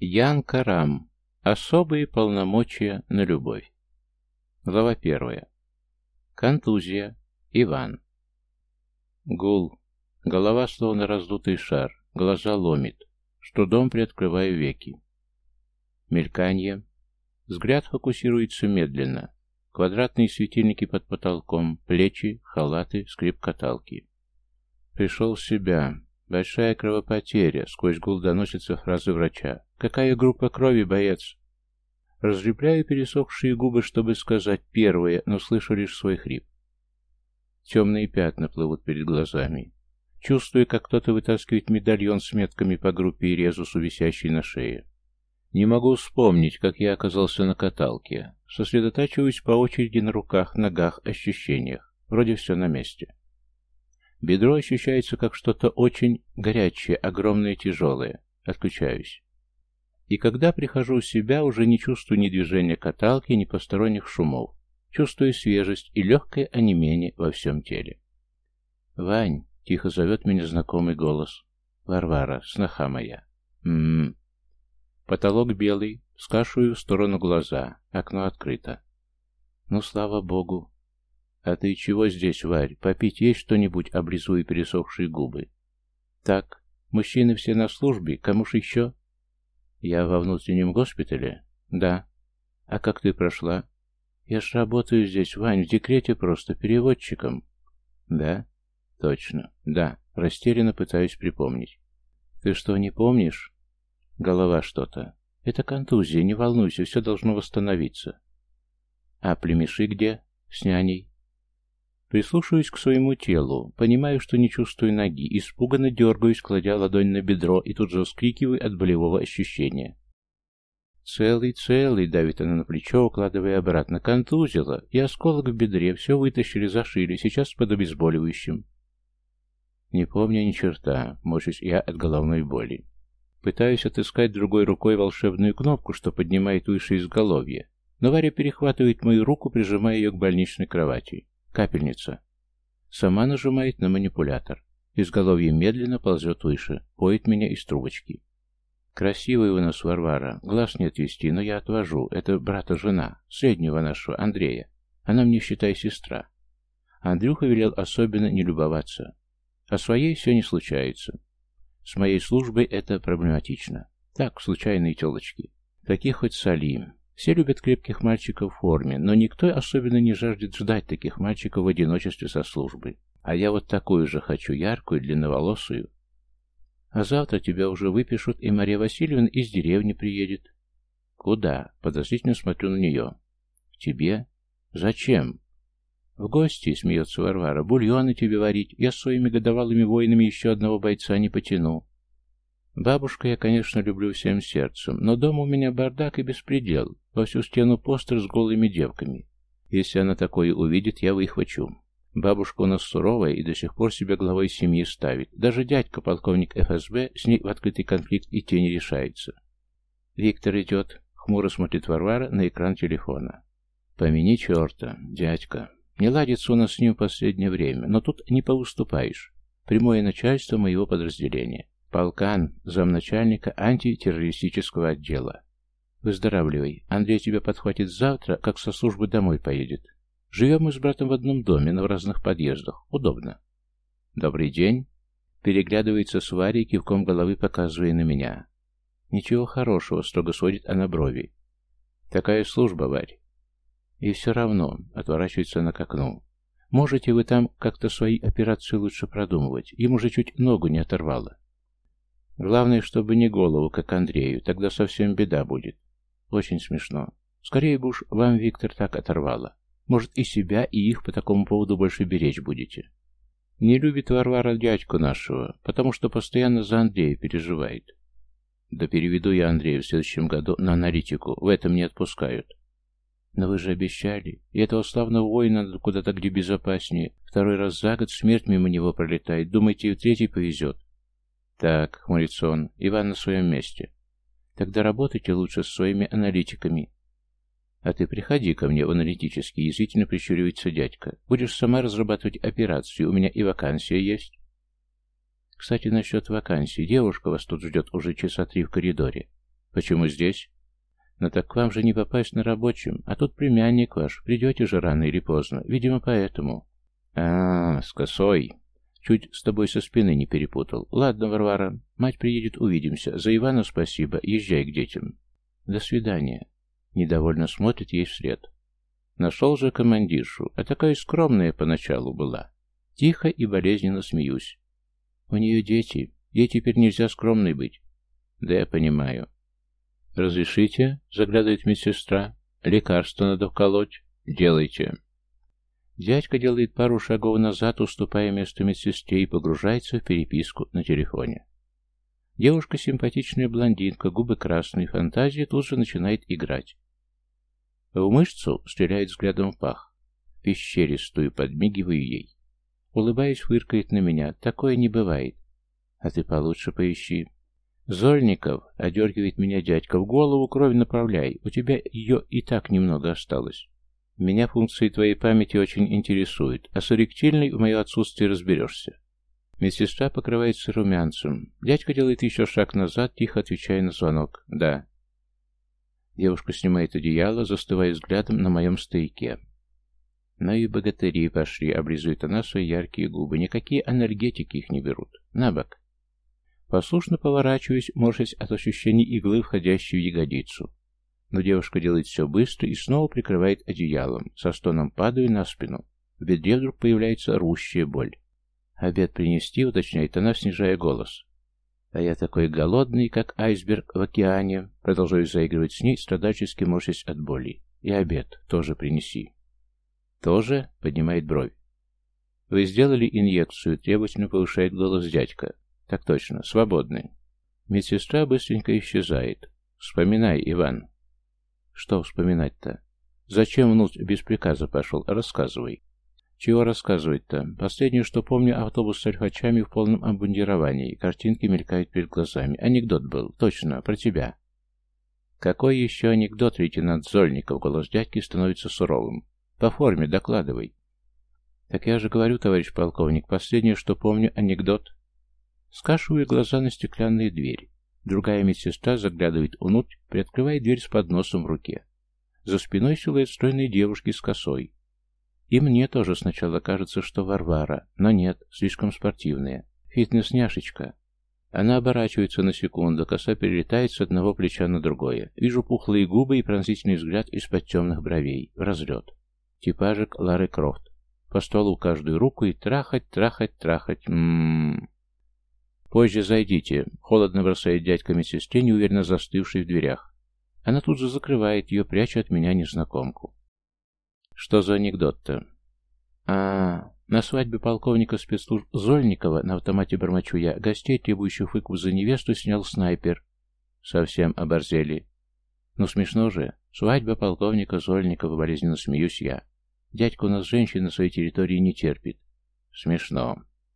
Ян Карам. Особые полномочия на любовь. Глава первая. Контузия. Иван. Гул. Голова словно раздутый шар. Глаза ломит. С трудом приоткрываю веки. Мельканье. Взгляд фокусируется медленно. Квадратные светильники под потолком, плечи, халаты, скрип каталки. Пришел в себя. Большая кровопотеря. Сквозь гул доносятся фразы врача. «Какая группа крови, боец?» Разлепляю пересохшие губы, чтобы сказать первое, но слышу лишь свой хрип. Темные пятна плывут перед глазами. Чувствую, как кто-то вытаскивает медальон с метками по группе и резусу, висящей на шее. Не могу вспомнить, как я оказался на каталке. Сосредотачиваюсь по очереди на руках, ногах, ощущениях. Вроде все на месте. Бедро ощущается как что-то очень горячее, огромное, тяжелое. Отключаюсь. И когда прихожу в себя, уже не чувствую ни движения каталки, ни посторонних шумов. Чувствую свежесть и легкое онемение во всем теле. «Вань!» — тихо зовет меня знакомый голос. «Варвара, сноха моя!» «М-м-м!» Потолок белый, скашиваю в сторону глаза, окно открыто. Ну, слава богу. А ты чего здесь, Варь? Попить есть что-нибудь, облизываю пересохшие губы. Так, мужчины все на службе, кому ж еще? Я во внутреннем госпитале? Да. А как ты прошла? Я ж работаю здесь, Вань, в декрете просто, переводчиком. Да? Точно. Да. Растерянно пытаюсь припомнить. Ты что, не помнишь? Голова что-то. Это контузия, не волнуйся, все должно восстановиться. А племеши где? С няней? Прислушиваюсь к своему телу, понимаю, что не чувствую ноги, испуганно дергаюсь, кладя ладонь на бедро, и тут же вскрикиваю от болевого ощущения. «Целый, целый!» — давит она на плечо, укладывая обратно. «Контузила! И осколок в бедре, все вытащили, зашили, сейчас под обезболивающим». Не помню ни черта, морщусь я от головной боли. Пытаюсь отыскать другой рукой волшебную кнопку, что поднимает выше изголовье, но Варя перехватывает мою руку, прижимая ее к больничной кровати. Капельница. Сама нажимает на манипулятор. Изголовье медленно ползет выше, поет меня из трубочки. Красивая у нас Варвара, глаз не отвести, но я отвожу. Это брата-жена, среднего нашего, Андрея. Она мне, считай, сестра. Андрюха велел особенно не любоваться. А своей все не случается. С моей службой это проблематично. Так, случайные телочки. Таких хоть солим. Все любят крепких мальчиков в форме, но никто особенно не жаждет ждать таких мальчиков в одиночестве со службы. А я вот такую же хочу, яркую, длинноволосую. А завтра тебя уже выпишут, и Мария Васильевна из деревни приедет. Куда? Подозрительно смотрю на нее. К тебе? Зачем? В гости, смеется Варвара, бульоны тебе варить. Я своими годовалыми воинами еще одного бойца не потяну. Бабушка я, конечно, люблю всем сердцем, но дома у меня бардак и беспредел. Во всю стену постер с голыми девками. Если она такое увидит, я выхвачу. Бабушка у нас суровая и до сих пор себя главой семьи ставит. Даже дядька, полковник ФСБ, с ней в открытый конфликт идти не решается. Виктор идет. Хмуро смотрит Варвара на экран телефона. Помяни черта, дядька. Не ладится у нас с ним в последнее время, но тут не поуступаешь. Прямое начальство моего подразделения. Полкан, замначальника антитеррористического отдела. Выздоравливай. Андрей тебя подхватит завтра, как со службы домой поедет. Живем мы с братом в одном доме, но в разных подъездах. Удобно. Добрый день. Переглядывается с Варей, кивком головы показывая на меня. Ничего хорошего, строго сводит она брови. Такая служба, Варь. И все равно, отворачивается она к окну. Можете вы там как-то свои операции лучше продумывать. Ему же чуть ногу не оторвало. Главное, чтобы не голову, как Андрею, тогда совсем беда будет. Очень смешно. Скорее бы уж вам, Виктор, так оторвало. Может, и себя, и их по такому поводу больше беречь будете. Не любит Варвара дядьку нашего, потому что постоянно за Андрея переживает. Да переведу я Андрея в следующем году на аналитику, в этом не отпускают. Но вы же обещали. И этого славного воина куда-то где безопаснее. Второй раз за год смерть мимо него пролетает. Думаете, и третий повезет? Так, хмурится он, Иван на своем месте. Тогда работайте лучше со своими аналитиками. А ты приходи ко мне в аналитический, язвительно прищуривается дядька. Будешь сама разрабатывать операцию, у меня и вакансия есть. Кстати, насчет вакансии. Девушка вас тут ждет уже часа три в коридоре. Почему здесь? Но так к вам же не попасть на рабочем, а тут племянник ваш, придете же рано или поздно, видимо, поэтому. А, -а, -а с косой. Чуть с тобой со спины не перепутал. Ладно, Варвара, мать приедет, увидимся. За Ивана спасибо, езжай к детям. До свидания. Недовольно смотрит ей вслед. Нашел же командиршу, а такая скромная поначалу была. Тихо и болезненно смеюсь. У нее дети, ей теперь нельзя скромной быть. Да я понимаю. «Разрешите?» — заглядывает медсестра. «Лекарство надо вколоть. Делайте». Дядька делает пару шагов назад, уступая место медсестре и погружается в переписку на телефоне. Девушка симпатичная блондинка, губы красные, фантазия тут же начинает играть. В мышцу стреляет взглядом в пах. В пещере стою, подмигиваю ей. Улыбаясь, фыркает на меня. Такое не бывает. А ты получше поищи. Зольников, одергивает меня дядька, в голову кровь направляй. У тебя ее и так немного осталось. Меня функции твоей памяти очень интересуют, а с эректильной в мое отсутствие разберешься. Медсестра покрывается румянцем. Дядька делает еще шаг назад, тихо отвечая на звонок. «Да». Девушка снимает одеяло, застывая взглядом на моем стояке. Ну и богатыри пошли, облизывает она свои яркие губы. Никакие анальгетики их не берут. На бок. Послушно поворачиваюсь, морщась от ощущения иглы, входящей в ягодицу. Но девушка делает все быстро и снова прикрывает одеялом. Со стоном падаю на спину. В бедре вдруг появляется рущая боль. «Обед принести?» — уточняет она, снижая голос. «А я такой голодный, как айсберг в океане», — продолжаю заигрывать с ней, страдальчески морщась от боли. «И обед тоже принеси». «Тоже?» — поднимает бровь. «Вы сделали инъекцию?» — требовательно повышает голос дядька. «Так точно. Свободны». Медсестра быстренько исчезает. «Вспоминай, Иван». Что вспоминать-то? Зачем внутрь без приказа пошел? Рассказывай. Чего рассказывать-то? Последнее, что помню, автобус с альфачами в полном обмундировании. Картинки мелькают перед глазами. Анекдот был. Точно, про тебя. Какой еще анекдот, лейтенант Зольников? Голос дядьки становится суровым. По форме докладывай. Так я же говорю, товарищ полковник, последнее, что помню, анекдот. Скашиваю глаза на стеклянные двери. Другая медсестра заглядывает внутрь, приоткрывает дверь с подносом в руке. За спиной силуэт стройной девушки с косой. И мне тоже сначала кажется, что Варвара, но нет, слишком спортивная. Фитнес-няшечка. Она оборачивается на секунду, коса перелетает с одного плеча на другое. Вижу пухлые губы и пронзительный взгляд из-под темных бровей. Разлет. Типажик Лары Крофт. По столу каждую руку и трахать, трахать, трахать. Ммм. «Позже зайдите», — холодно бросает дядька медсестре, неуверенно застывшей в дверях. Она тут же закрывает ее, пряча от меня незнакомку. «Что за анекдот-то?» а, на свадьбе полковника спецслужб Зольникова на автомате бормочу я, гостей, требующих выкуп за невесту, снял снайпер. Совсем оборзели. Ну смешно же. Свадьба полковника Зольникова, болезненно смеюсь я. Дядька у нас женщин на своей территории не терпит. Смешно.